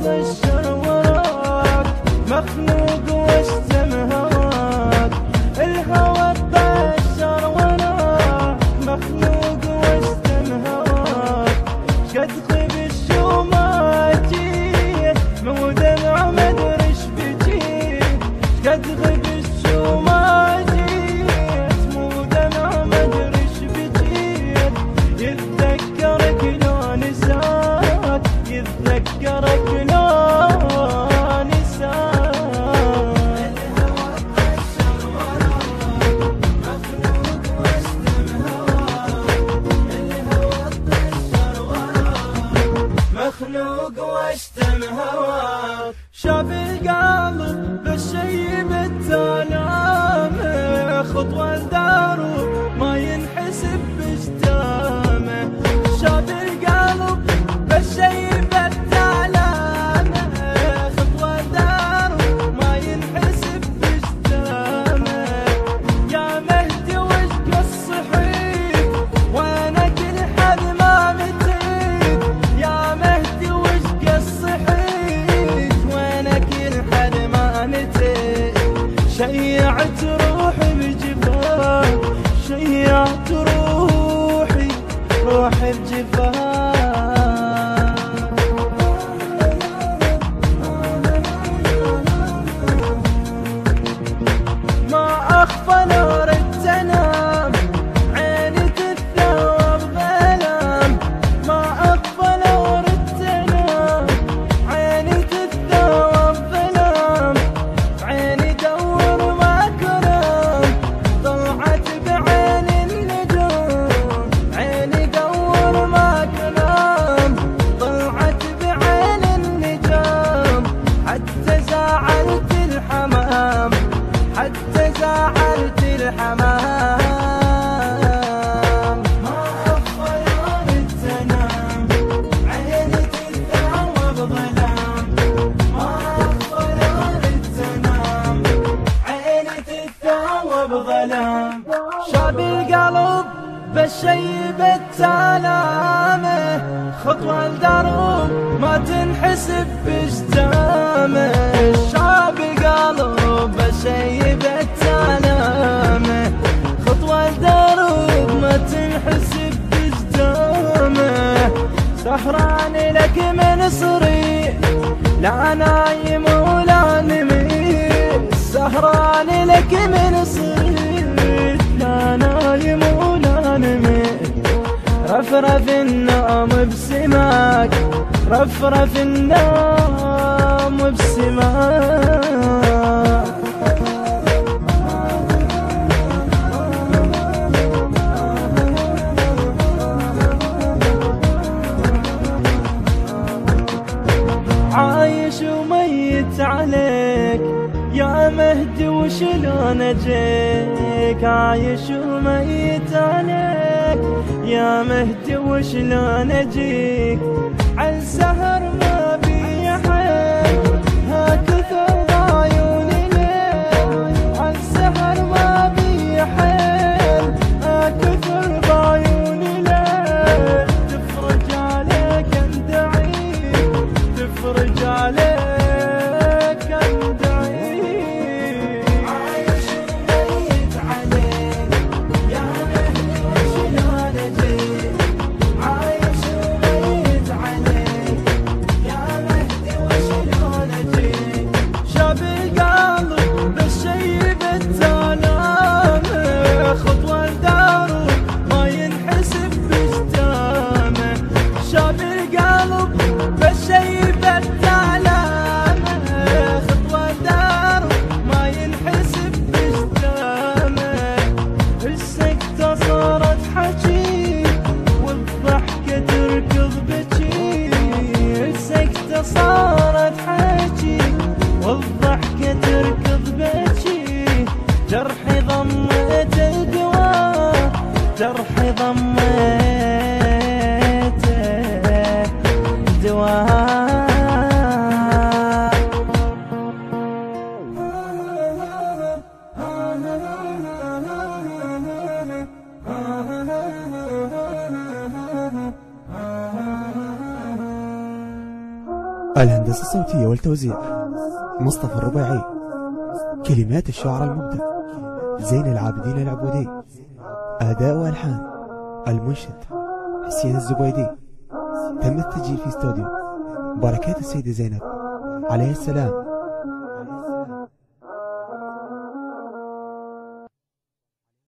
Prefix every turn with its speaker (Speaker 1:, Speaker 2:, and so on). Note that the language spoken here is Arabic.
Speaker 1: بشواك مخنوق واشتم هواك الهوى تبشر وراك مخنوق واشتم هواك الشوماتي إيش يتذكرك لو نساك مخلوق واشتم هواك شاف القلب بالشي بالتلامه خطوة الحمام ما أخفى يوم التنام عيني تتثور ظلام ما أخفى يوم التنام عيني تتثور ظلام شاب القلب بالشي بالتلامه خطوة لدروب ما تنحسب بجتامه شاب القلب بالشي بالتلامه سهران لك من صريح لا نايم ولا نميت. سهران لك من صريت لا نايم ولا نميت. رفرف النوم بسماك رفرف النوم بسماك. عليك. يا مهدي وشلون أجيك؟ عايش وميت عليك. يا مهدي وشلون أجيك؟ عالسهر
Speaker 2: الهندسة الصوتية والتوزيع مصطفى الربيعي. كلمات الشعر المبدع زين العابدين العبودي أداء وألحان المنشد حسين الزبيدي. تم التسجيل في استوديو. بركات السيدة زينب. عليه السلام.